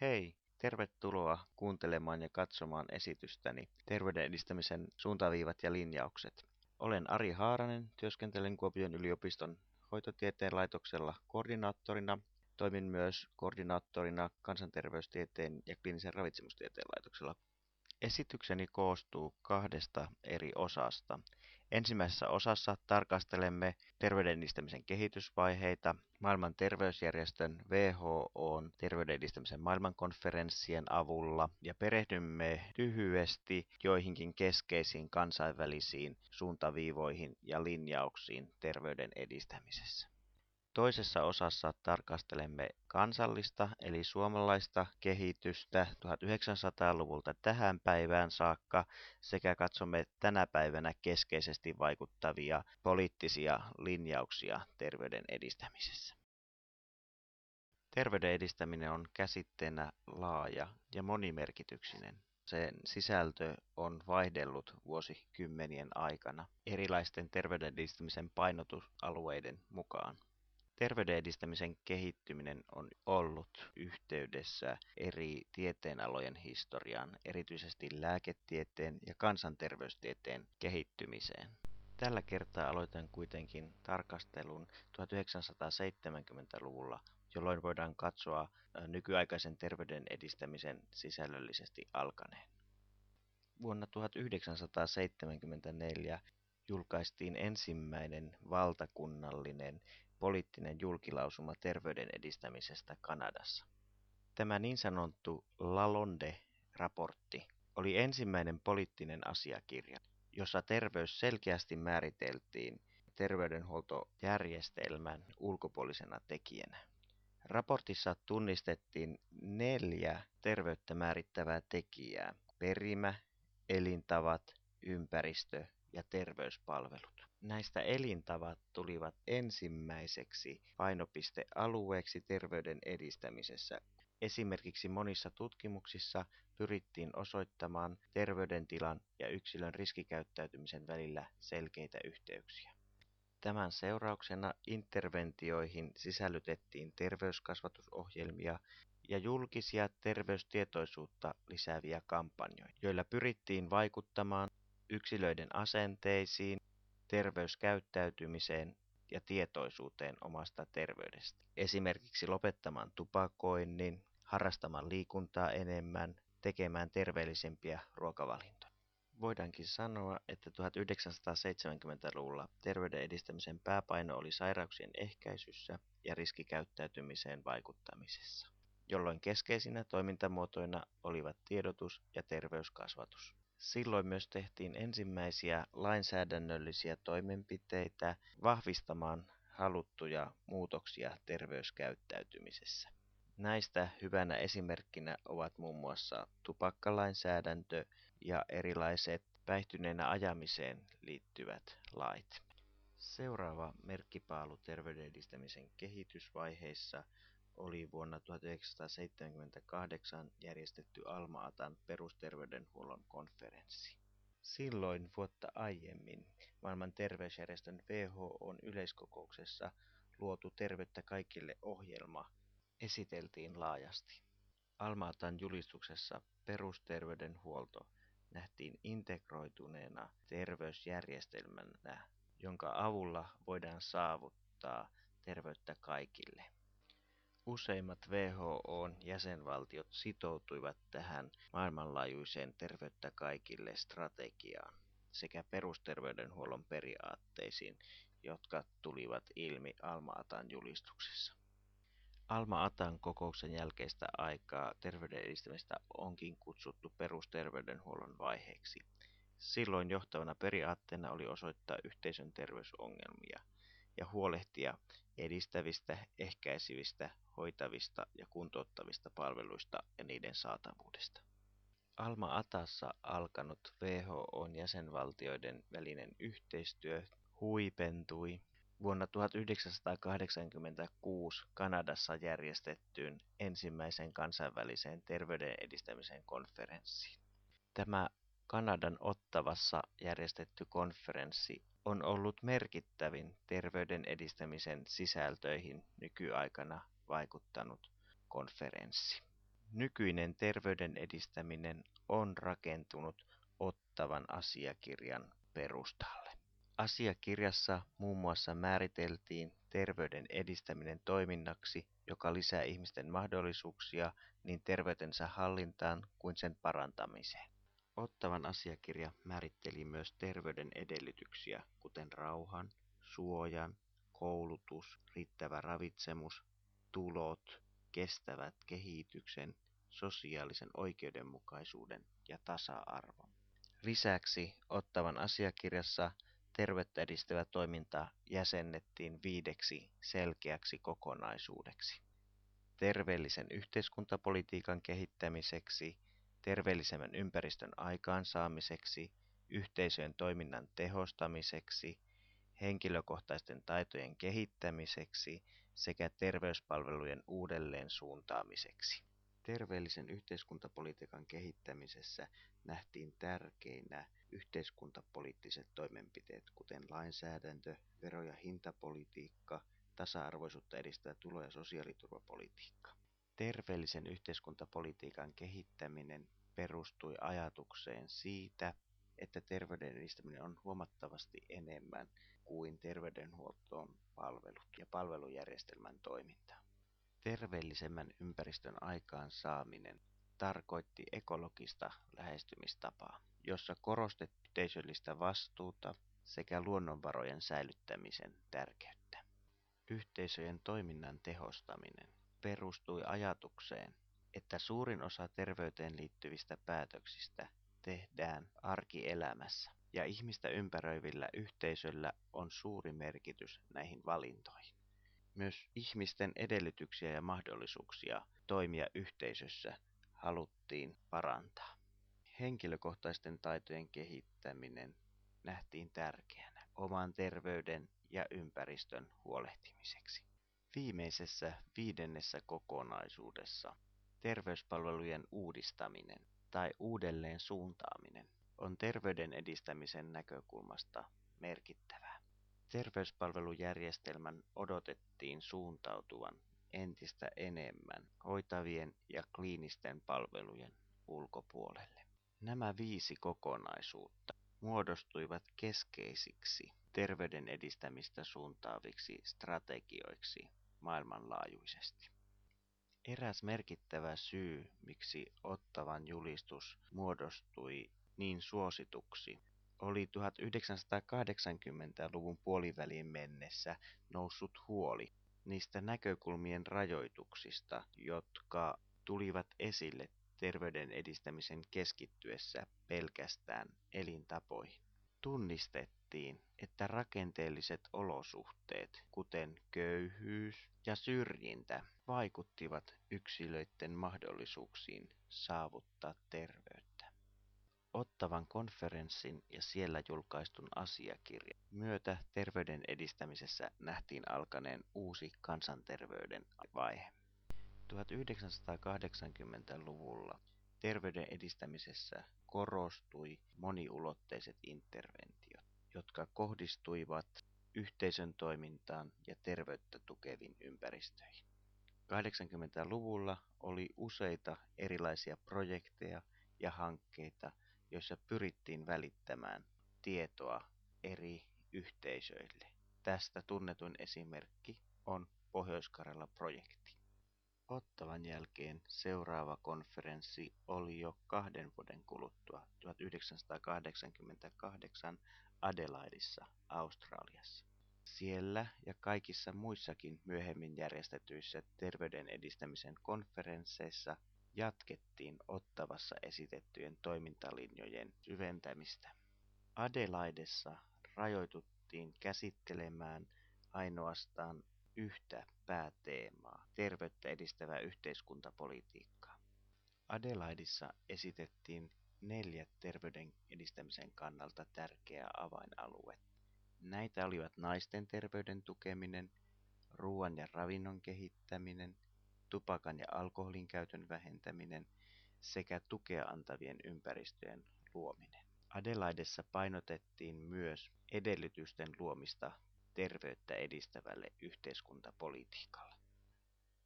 Hei, tervetuloa kuuntelemaan ja katsomaan esitystäni Terveyden edistämisen suuntaviivat ja linjaukset. Olen Ari Haaranen, työskentelen Kuopion yliopiston hoitotieteen laitoksella koordinaattorina. Toimin myös koordinaattorina kansanterveystieteen ja kliinisen ravitsemustieteen laitoksella Esitykseni koostuu kahdesta eri osasta. Ensimmäisessä osassa tarkastelemme terveyden edistämisen kehitysvaiheita maailman terveysjärjestön WHOn terveyden edistämisen maailmankonferenssien avulla ja perehdymme lyhyesti joihinkin keskeisiin kansainvälisiin suuntaviivoihin ja linjauksiin terveyden edistämisessä. Toisessa osassa tarkastelemme kansallista eli suomalaista kehitystä 1900-luvulta tähän päivään saakka sekä katsomme tänä päivänä keskeisesti vaikuttavia poliittisia linjauksia terveyden edistämisessä. Terveyden edistäminen on käsitteenä laaja ja monimerkityksinen. Sen sisältö on vaihdellut vuosikymmenien aikana erilaisten terveyden edistämisen painotusalueiden mukaan. Terveyden edistämisen kehittyminen on ollut yhteydessä eri tieteenalojen historiaan, erityisesti lääketieteen ja kansanterveystieteen kehittymiseen. Tällä kertaa aloitan kuitenkin tarkastelun 1970-luvulla, jolloin voidaan katsoa nykyaikaisen terveyden edistämisen sisällöllisesti alkaneen. Vuonna 1974 julkaistiin ensimmäinen valtakunnallinen poliittinen julkilausuma terveyden edistämisestä Kanadassa. Tämä niin sanottu Lalonde-raportti oli ensimmäinen poliittinen asiakirja, jossa terveys selkeästi määriteltiin terveydenhuoltojärjestelmän ulkopuolisena tekijänä. Raportissa tunnistettiin neljä terveyttä määrittävää tekijää. Perimä, elintavat, ympäristö ja terveyspalvelut. Näistä elintavat tulivat ensimmäiseksi painopistealueeksi terveyden edistämisessä. Esimerkiksi monissa tutkimuksissa pyrittiin osoittamaan terveydentilan ja yksilön riskikäyttäytymisen välillä selkeitä yhteyksiä. Tämän seurauksena interventioihin sisällytettiin terveyskasvatusohjelmia ja julkisia terveystietoisuutta lisääviä kampanjoita, joilla pyrittiin vaikuttamaan yksilöiden asenteisiin, terveyskäyttäytymiseen ja tietoisuuteen omasta terveydestä. Esimerkiksi lopettamaan tupakoinnin, harrastamaan liikuntaa enemmän, tekemään terveellisempiä ruokavalintoja. Voidaankin sanoa, että 1970-luvulla terveyden edistämisen pääpaino oli sairauksien ehkäisyssä ja riskikäyttäytymiseen vaikuttamisessa, jolloin keskeisinä toimintamuotoina olivat tiedotus ja terveyskasvatus. Silloin myös tehtiin ensimmäisiä lainsäädännöllisiä toimenpiteitä vahvistamaan haluttuja muutoksia terveyskäyttäytymisessä. Näistä hyvänä esimerkkinä ovat muun muassa tupakkalainsäädäntö ja erilaiset päihtyneenä ajamiseen liittyvät lait. Seuraava merkkipaalu terveyden edistämisen kehitysvaiheissa oli vuonna 1978 järjestetty Alma-Atan perusterveydenhuollon konferenssi. Silloin vuotta aiemmin maailman terveysjärjestön WHOn yleiskokouksessa luotu Terveyttä kaikille ohjelma esiteltiin laajasti. Almaatan julistuksessa perusterveydenhuolto nähtiin integroituneena terveysjärjestelmänä, jonka avulla voidaan saavuttaa terveyttä kaikille. Useimmat WHOn jäsenvaltiot sitoutuivat tähän maailmanlaajuiseen terveyttä kaikille strategiaan sekä perusterveydenhuollon periaatteisiin, jotka tulivat ilmi Alma-Atan julistuksessa. Alma-Atan kokouksen jälkeistä aikaa terveyden edistämistä onkin kutsuttu perusterveydenhuollon vaiheeksi. Silloin johtavana periaatteena oli osoittaa yhteisön terveysongelmia ja huolehtia edistävistä, ehkäisevistä, hoitavista ja kuntouttavista palveluista ja niiden saatavuudesta. Alma-Atassa alkanut WHOn jäsenvaltioiden välinen yhteistyö huipentui vuonna 1986 Kanadassa järjestettyyn ensimmäisen kansainväliseen terveyden edistämisen konferenssiin. Tämä Kanadan Ottavassa järjestetty konferenssi on ollut merkittävin terveyden edistämisen sisältöihin nykyaikana vaikuttanut konferenssi. Nykyinen terveyden edistäminen on rakentunut Ottavan asiakirjan perustalle. Asiakirjassa muun muassa määriteltiin terveyden edistäminen toiminnaksi, joka lisää ihmisten mahdollisuuksia niin terveytensä hallintaan kuin sen parantamiseen. Ottavan asiakirja määritteli myös terveyden edellytyksiä, kuten rauhan, suojan, koulutus, riittävä ravitsemus, tulot, kestävät kehityksen, sosiaalisen oikeudenmukaisuuden ja tasa-arvon. Lisäksi Ottavan asiakirjassa terveyttä edistävä toiminta jäsennettiin viideksi selkeäksi kokonaisuudeksi. Terveellisen yhteiskuntapolitiikan kehittämiseksi, terveellisemmän ympäristön aikaansaamiseksi, yhteisöjen toiminnan tehostamiseksi, henkilökohtaisten taitojen kehittämiseksi sekä terveyspalvelujen uudelleen suuntaamiseksi. Terveellisen yhteiskuntapolitiikan kehittämisessä nähtiin tärkeinä yhteiskuntapoliittiset toimenpiteet, kuten lainsäädäntö, vero- ja hintapolitiikka, tasa-arvoisuutta edistävä tulo- ja sosiaaliturvapolitiikka. Terveellisen yhteiskuntapolitiikan kehittäminen perustui ajatukseen siitä, että terveyden edistäminen on huomattavasti enemmän kuin terveydenhuoltoon palvelut ja palvelujärjestelmän toiminta. Terveellisemmän ympäristön aikaansaaminen tarkoitti ekologista lähestymistapaa, jossa korostettiin yhteisöllistä vastuuta sekä luonnonvarojen säilyttämisen tärkeyttä. Yhteisöjen toiminnan tehostaminen perustui ajatukseen, että suurin osa terveyteen liittyvistä päätöksistä tehdään arkielämässä ja ihmistä ympäröivillä yhteisöllä on suuri merkitys näihin valintoihin. Myös ihmisten edellytyksiä ja mahdollisuuksia toimia yhteisössä haluttiin parantaa. Henkilökohtaisten taitojen kehittäminen nähtiin tärkeänä oman terveyden ja ympäristön huolehtimiseksi. Viimeisessä viidennessä kokonaisuudessa terveyspalvelujen uudistaminen tai uudelleen suuntaaminen on terveyden edistämisen näkökulmasta merkittävää. Terveyspalvelujärjestelmän odotettiin suuntautuvan entistä enemmän hoitavien ja kliinisten palvelujen ulkopuolelle. Nämä viisi kokonaisuutta muodostuivat keskeisiksi terveyden edistämistä suuntaaviksi strategioiksi maailmanlaajuisesti. Eräs merkittävä syy, miksi Ottavan julistus muodostui niin suosituksi, oli 1980-luvun puoliväliin mennessä noussut huoli niistä näkökulmien rajoituksista, jotka tulivat esille terveyden edistämisen keskittyessä pelkästään elintapoihin. Tunnistettiin, että rakenteelliset olosuhteet, kuten köyhyys ja syrjintä, vaikuttivat yksilöiden mahdollisuuksiin saavuttaa terveyttä. Ottavan konferenssin ja siellä julkaistun asiakirjan myötä terveyden edistämisessä nähtiin alkaneen uusi kansanterveyden vaihe. 1980-luvulla terveyden edistämisessä korostui moniulotteiset interventiot, jotka kohdistuivat yhteisön toimintaan ja terveyttä tukeviin ympäristöihin. 80-luvulla oli useita erilaisia projekteja ja hankkeita, joissa pyrittiin välittämään tietoa eri yhteisöille. Tästä tunnetuin esimerkki on Pohjois-Karjala-projekti. Ottavan jälkeen seuraava konferenssi oli jo kahden vuoden kuluttua 1988 Adelaidissa, Australiassa. Siellä ja kaikissa muissakin myöhemmin järjestetyissä terveyden edistämisen konferensseissa jatkettiin Ottavassa esitettyjen toimintalinjojen syventämistä. Adelaidessa rajoituttiin käsittelemään ainoastaan yhtä pääteemaa, terveyttä edistävää yhteiskuntapolitiikkaa. Adelaidissa esitettiin neljä terveyden edistämisen kannalta tärkeää avainaluetta. Näitä olivat naisten terveyden tukeminen, ruoan ja ravinnon kehittäminen, tupakan ja alkoholin käytön vähentäminen sekä tukea antavien ympäristöjen luominen. Adelaidessa painotettiin myös edellytysten luomista terveyttä edistävälle yhteiskuntapolitiikalle.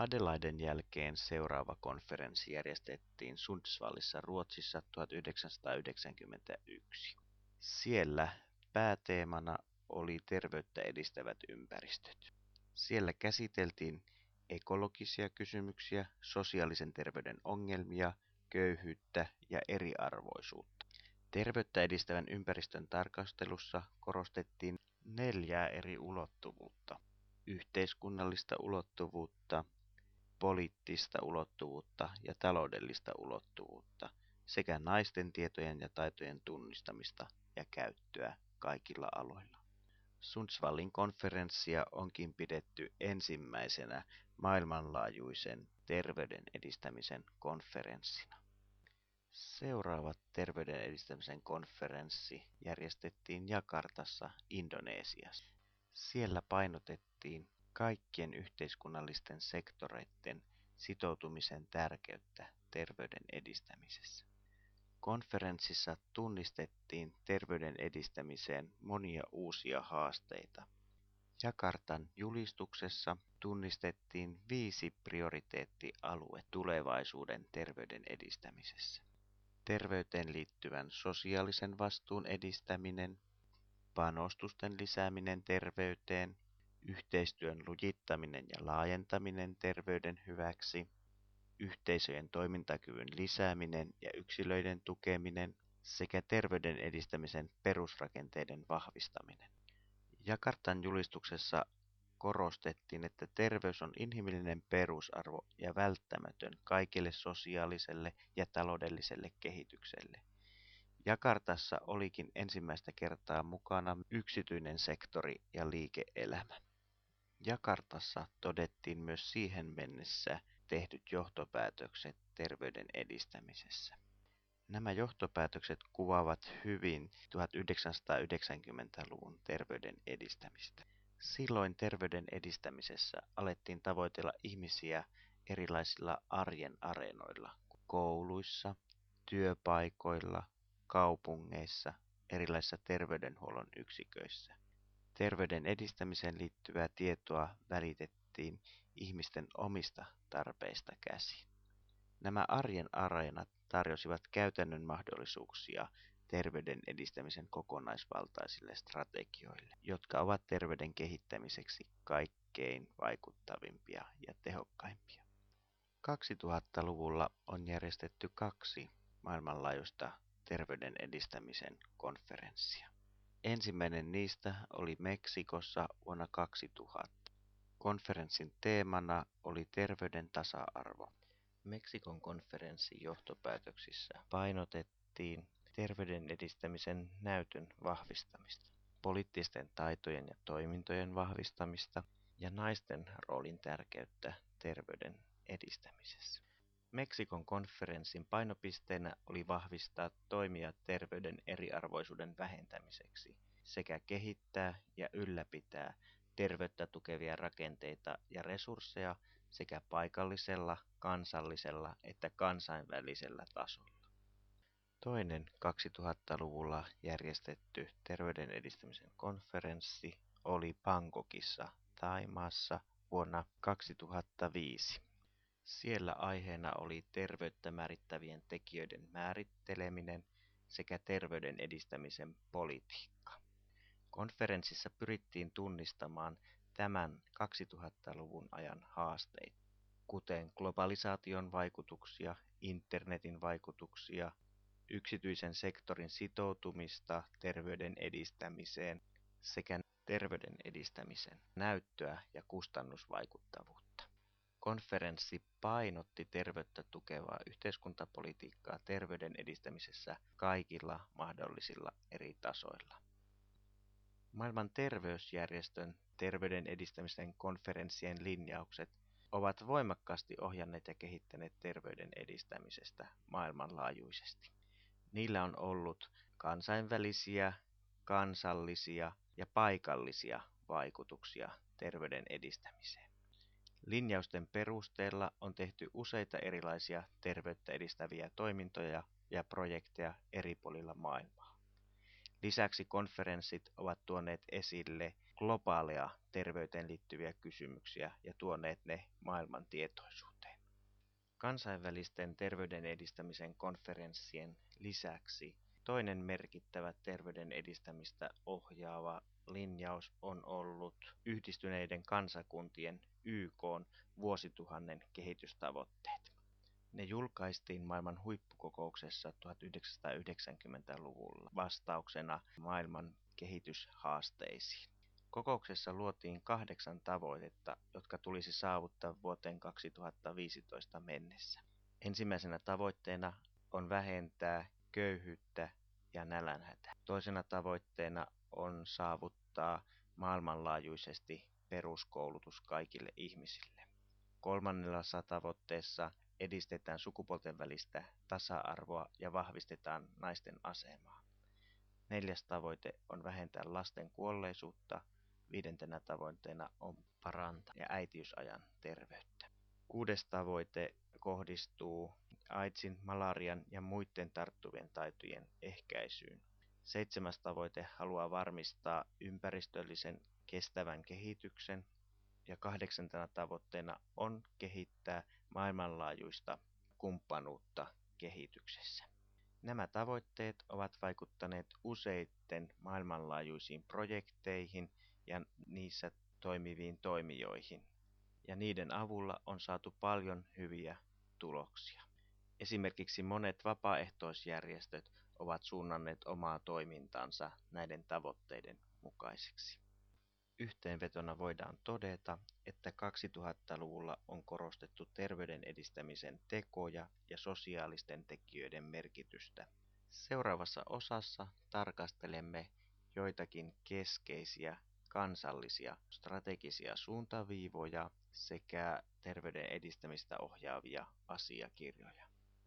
Adelaiden jälkeen seuraava konferenssi järjestettiin Sundsvallissa Ruotsissa 1991. Siellä pääteemana oli terveyttä edistävät ympäristöt. Siellä käsiteltiin ekologisia kysymyksiä, sosiaalisen terveyden ongelmia, köyhyyttä ja eriarvoisuutta. Terveyttä edistävän ympäristön tarkastelussa korostettiin neljää eri ulottuvuutta. Yhteiskunnallista ulottuvuutta, poliittista ulottuvuutta ja taloudellista ulottuvuutta sekä naisten tietojen ja taitojen tunnistamista ja käyttöä kaikilla aloilla. Sundsvallin konferenssia onkin pidetty ensimmäisenä maailmanlaajuisen terveyden edistämisen konferenssina. Seuraava terveyden edistämisen konferenssi järjestettiin Jakartassa, Indonesiassa. Siellä painotettiin kaikkien yhteiskunnallisten sektoreiden sitoutumisen tärkeyttä terveyden edistämisessä. Konferenssissa tunnistettiin terveyden edistämiseen monia uusia haasteita. Jakartan julistuksessa tunnistettiin viisi prioriteettialue tulevaisuuden terveyden edistämisessä. Terveyteen liittyvän sosiaalisen vastuun edistäminen, panostusten lisääminen terveyteen, yhteistyön lujittaminen ja laajentaminen terveyden hyväksi, yhteisöjen toimintakyvyn lisääminen ja yksilöiden tukeminen sekä terveyden edistämisen perusrakenteiden vahvistaminen. Jakartan julistuksessa korostettiin, että terveys on inhimillinen perusarvo ja välttämätön kaikille sosiaaliselle ja taloudelliselle kehitykselle. Jakartassa olikin ensimmäistä kertaa mukana yksityinen sektori ja liike-elämä. Jakartassa todettiin myös siihen mennessä tehdyt johtopäätökset terveyden edistämisessä. Nämä johtopäätökset kuvaavat hyvin 1990-luvun terveyden edistämistä. Silloin terveyden edistämisessä alettiin tavoitella ihmisiä erilaisilla arjen areenoilla, kouluissa, työpaikoilla, kaupungeissa, erilaisissa terveydenhuollon yksiköissä. Terveyden edistämiseen liittyvää tietoa välitettiin ihmisten omista tarpeista käsin. Nämä arjen areenat tarjosivat käytännön mahdollisuuksia terveyden edistämisen kokonaisvaltaisille strategioille, jotka ovat terveyden kehittämiseksi kaikkein vaikuttavimpia ja tehokkaimpia. 2000-luvulla on järjestetty kaksi maailmanlaajuista terveyden edistämisen konferenssia. Ensimmäinen niistä oli Meksikossa vuonna 2000. Konferenssin teemana oli terveyden tasa-arvo. Meksikon konferenssin johtopäätöksissä painotettiin terveyden edistämisen näytön vahvistamista, poliittisten taitojen ja toimintojen vahvistamista ja naisten roolin tärkeyttä terveyden edistämisessä. Meksikon konferenssin painopisteenä oli vahvistaa toimia terveyden eriarvoisuuden vähentämiseksi sekä kehittää ja ylläpitää terveyttä tukevia rakenteita ja resursseja sekä paikallisella, kansallisella että kansainvälisellä tasolla. Toinen 2000-luvulla järjestetty terveyden edistämisen konferenssi oli Bangkokissa, Taimaassa vuonna 2005. Siellä aiheena oli terveyttä määrittävien tekijöiden määritteleminen sekä terveyden edistämisen politiikka. Konferenssissa pyrittiin tunnistamaan tämän 2000-luvun ajan haasteita, kuten globalisaation vaikutuksia, internetin vaikutuksia, yksityisen sektorin sitoutumista terveyden edistämiseen sekä terveyden edistämisen näyttöä ja kustannusvaikuttavuutta. Konferenssi painotti terveyttä tukevaa yhteiskuntapolitiikkaa terveyden edistämisessä kaikilla mahdollisilla eri tasoilla. Maailman terveysjärjestön terveyden edistämisen konferenssien linjaukset ovat voimakkaasti ohjanneet ja kehittäneet terveyden edistämisestä maailmanlaajuisesti. Niillä on ollut kansainvälisiä, kansallisia ja paikallisia vaikutuksia terveyden edistämiseen. Linjausten perusteella on tehty useita erilaisia terveyttä edistäviä toimintoja ja projekteja eri puolilla maailmaa. Lisäksi konferenssit ovat tuoneet esille globaaleja terveyteen liittyviä kysymyksiä ja tuoneet ne maailman tietoisuuteen. Kansainvälisten terveyden edistämisen konferenssien lisäksi toinen merkittävä terveyden edistämistä ohjaava linjaus on ollut yhdistyneiden kansakuntien YK vuosituhannen kehitystavoitteet. Ne julkaistiin maailman huippukokouksessa 1990-luvulla vastauksena maailman kehityshaasteisiin. Kokouksessa luotiin kahdeksan tavoitetta, jotka tulisi saavuttaa vuoteen 2015 mennessä. Ensimmäisenä tavoitteena on vähentää köyhyyttä ja nälänhätä. Toisena tavoitteena on saavuttaa maailmanlaajuisesti peruskoulutus kaikille ihmisille. Kolmannessa tavoitteessa edistetään sukupuolten välistä tasa-arvoa ja vahvistetaan naisten asemaa. Neljäs tavoite on vähentää lasten kuolleisuutta. Viidentenä tavoitteena on parantaa ja äitiysajan terveyttä. Kuudes tavoite kohdistuu AIDSin, malarian ja muiden tarttuvien taitojen ehkäisyyn. Seitsemäs tavoite haluaa varmistaa ympäristöllisen kestävän kehityksen ja kahdeksantena tavoitteena on kehittää maailmanlaajuista kumppanuutta kehityksessä. Nämä tavoitteet ovat vaikuttaneet useitten maailmanlaajuisiin projekteihin ja niissä toimiviin toimijoihin, ja niiden avulla on saatu paljon hyviä tuloksia. Esimerkiksi monet vapaaehtoisjärjestöt ovat suunnanneet omaa toimintansa näiden tavoitteiden mukaiseksi. Yhteenvetona voidaan todeta, että 2000-luvulla on korostettu terveyden edistämisen tekoja ja sosiaalisten tekijöiden merkitystä. Seuraavassa osassa tarkastelemme joitakin keskeisiä kansallisia strategisia suuntaviivoja sekä terveyden edistämistä ohjaavia asiakirjoja.